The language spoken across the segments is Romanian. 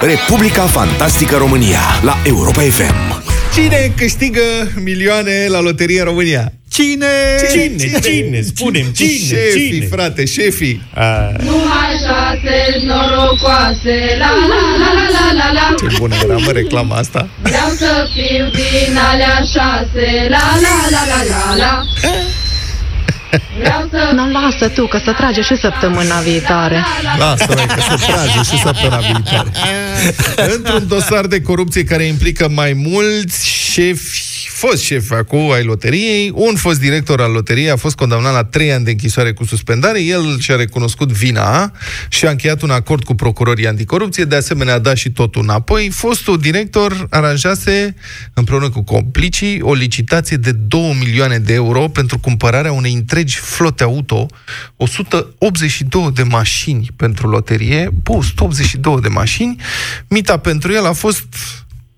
Republica Fantastică România la Europa FM. Cine câștigă milioane la Loteria România? Cine? Cine? Cine? Spune-mi, cine? Șefii, Cine? frate, șefii. Numai șase norocoase, la la la la la la la Ce bună era, mă, reclama asta. Vreau să fiu din alea șase, la la la la la la Vreau să Nu, lasă tu, că să trage și săptămâna viitoare. Lasă, măi, că se trage și săptămâna viitoare. Într-un dosar de corupție care implică mai mulți șefi fost șef acum ai loteriei, un fost director al loteriei a fost condamnat la trei ani de închisoare cu suspendare, el și-a recunoscut vina și a încheiat un acord cu procurorii anticorupție, de asemenea a dat și totul înapoi. Fostul director aranjase împreună cu complicii o licitație de 2 milioane de euro pentru cumpărarea unei întregi flote auto, 182 de mașini pentru loterie, bă, 182 de mașini, mita pentru el a fost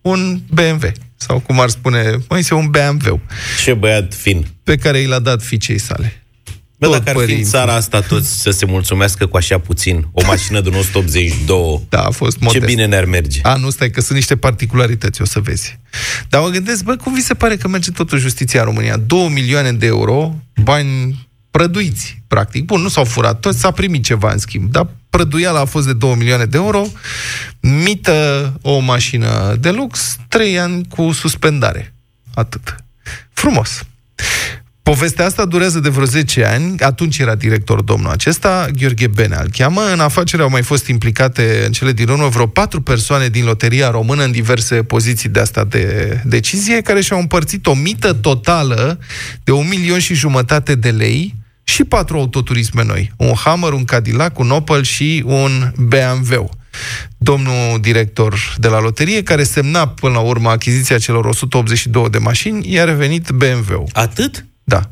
un BMW sau cum ar spune, mai este un BMW Ce băiat fin. pe care i l-a dat fiicei sale. Bă, Tot dacă ar fi în părinții. țara asta toți să se mulțumească cu așa puțin, o mașină de 182, Da, a fost ce modest. bine ne-ar merge. A, nu, stai, că sunt niște particularități, o să vezi. Dar mă gândesc, bă, cum vi se pare că merge totul justiția în România? 2 milioane de euro, bani prăduiți, practic. Bun, nu s-au furat toți, s-a primit ceva în schimb, dar prăduiala a fost de 2 milioane de euro, mită o mașină de lux, 3 ani cu suspendare. Atât. Frumos. Povestea asta durează de vreo 10 ani, atunci era director domnul acesta, Gheorghe Bene îl cheamă. În afacere au mai fost implicate în cele din urmă vreo patru persoane din loteria română în diverse poziții de asta de decizie, care și-au împărțit o mită totală de un milion și jumătate de lei și patru autoturisme noi. Un Hammer, un Cadillac, un Opel și un BMW domnul director de la loterie, care semna până la urmă achiziția celor 182 de mașini, i-a revenit BMW-ul. Atât? Da.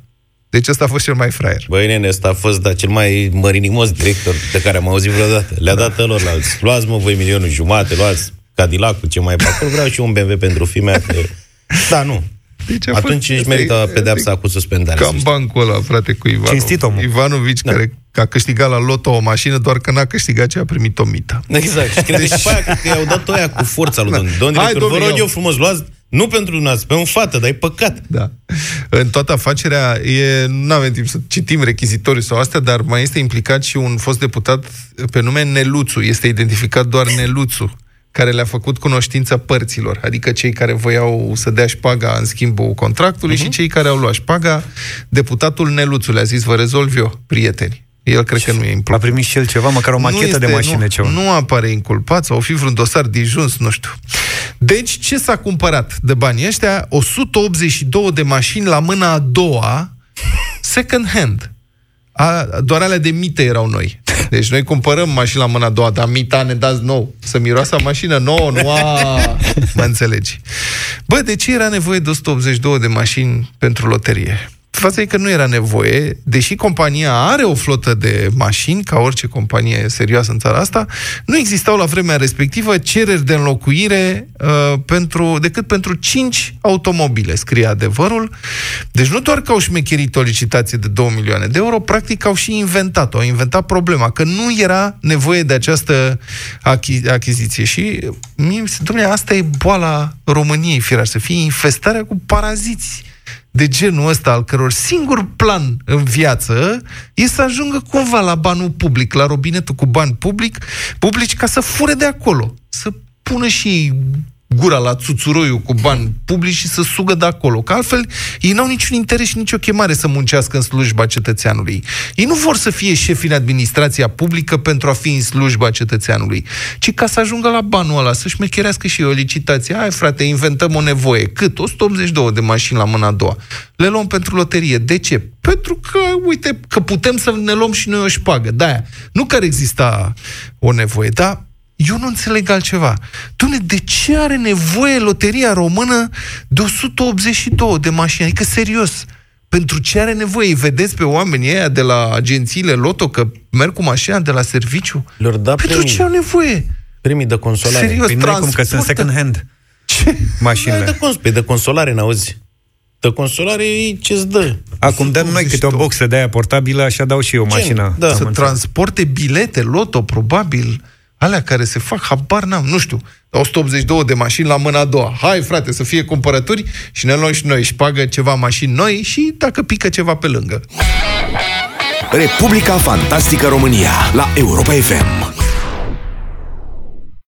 Deci ăsta a fost cel mai fraier. Băi, nene, ăsta a fost da, cel mai mărinimos director de care am auzit vreodată. Le-a dat lor Luați, mă, voi milionul jumate, luați Cadillac-ul, ce mai e pe acolo, vreau și un BMW pentru fimea. Că... Da, nu. Deci a Atunci fost- își merită asta e- pedeapsa cu suspendare. Cam bancul ăla, frate, cu Ivanovici. Cinstit omul. Ivanovici, da. care a câștigat la loto o mașină, doar că n-a câștigat ce a primit o mită. Exact. Și cred că și pe aia, cred că i-au dat aia cu forța lui domnul. Domnul Da. Hai, director, vă domnule, rog iau. eu frumos, luați, nu pentru dumneavoastră, pe un fată, dar e păcat. Da. În toată afacerea, e, nu avem timp să citim rechizitoriu sau astea, dar mai este implicat și un fost deputat pe nume Neluțu. Este identificat doar Neluțu care le-a făcut cunoștința părților, adică cei care voiau să dea șpaga în schimbul contractului uh-huh. și cei care au luat șpaga. Deputatul Neluțu le-a zis, vă rezolv eu, prieteni. El cred că nu e A implicat. primit și el ceva, măcar o machetă de mașină, nu, ceva. Nu apare inculpat sau o fi vreun dosar dijuns, nu știu. Deci, ce s-a cumpărat de banii ăștia? 182 de mașini la mâna a doua, second hand. A, doar alea de mită erau noi. Deci noi cumpărăm mașini la mâna a doua, dar mita ne dați nou. Să miroasă mașină nouă, nu a... Mă înțelegi. Bă, de ce era nevoie de 182 de mașini pentru loterie? Fața e că nu era nevoie, deși compania are o flotă de mașini, ca orice companie serioasă în țara asta, nu existau la vremea respectivă cereri de înlocuire uh, pentru, decât pentru 5 automobile, scrie adevărul. Deci nu doar că au șmecherit o licitație de 2 milioane de euro, practic au și inventat-o, au inventat problema, că nu era nevoie de această achi- achiziție. Și, mie, mi se- domnule, asta e boala României, firar, să fie infestarea cu paraziți de genul ăsta, al căror singur plan în viață e să ajungă cumva la banul public, la robinetul cu bani public, publici, ca să fure de acolo, să pună și gura la țuțuroiul cu bani publici și să sugă de acolo. Că altfel ei n-au niciun interes și nicio chemare să muncească în slujba cetățeanului. Ei nu vor să fie șefi în administrația publică pentru a fi în slujba cetățeanului, ci ca să ajungă la banul ăla, să-și mecherească și o licitație. Hai, frate, inventăm o nevoie. Cât? 182 de mașini la mâna a doua. Le luăm pentru loterie. De ce? Pentru că, uite, că putem să ne luăm și noi o șpagă. De-aia. Nu că ar exista o nevoie, dar eu nu înțeleg altceva. Doamne, de ce are nevoie loteria română de 182 de mașini? Adică, serios, pentru ce are nevoie? Îi vedeți pe oamenii ăia de la agențiile Loto că merg cu mașina de la serviciu? Le-or da pentru premii. ce au nevoie? Premii de consolare. Serios, Păi nu e cum că sunt transportă. second hand Ce? Păi mașinile. de, cons- păi de consolare, n-auzi? De consolare e ce-ți dă. Acum dăm noi câte o boxă de aia portabilă, așa dau și eu mașina. Da. Am Să înțeles. transporte bilete, loto, probabil. Alea care se fac, habar n-am, nu știu, 182 de mașini la mâna a doua. Hai, frate, să fie cumpărături și ne luăm și noi și pagă ceva mașini noi și dacă pică ceva pe lângă. Republica Fantastică România la Europa FM.